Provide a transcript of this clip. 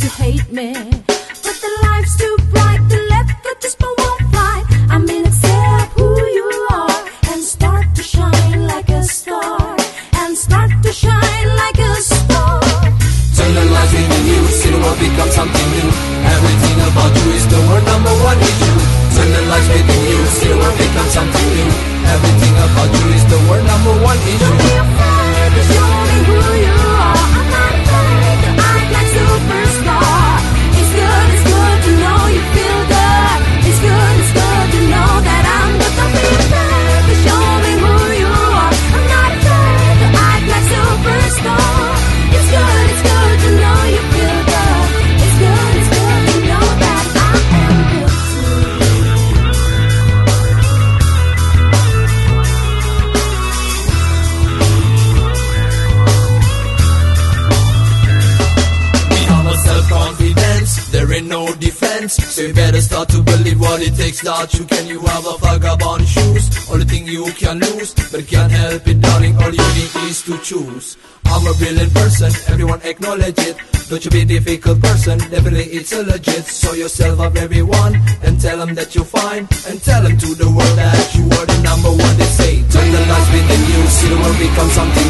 to hate me. But the life's too bright, the left foot just boy won't fly. I mean, accept who you are and start to shine like a star. And start to shine like a star. Turn the lights in the new, cinema becomes something new. Everything about you is the world number one issue. Turn the lights within you, cinema becomes something new. No defense. So you better start to believe what it takes. That you can, you have a vagabond shoes? Only thing you can lose, but can't help it darling. All you need is to choose. I'm a brilliant person, everyone acknowledge it. Don't you be a difficult person, definitely it's a legit. Show yourself up everyone, and tell them that you're fine. And tell them to the world that you are the number one. They say, turn the lights within you, see the world become something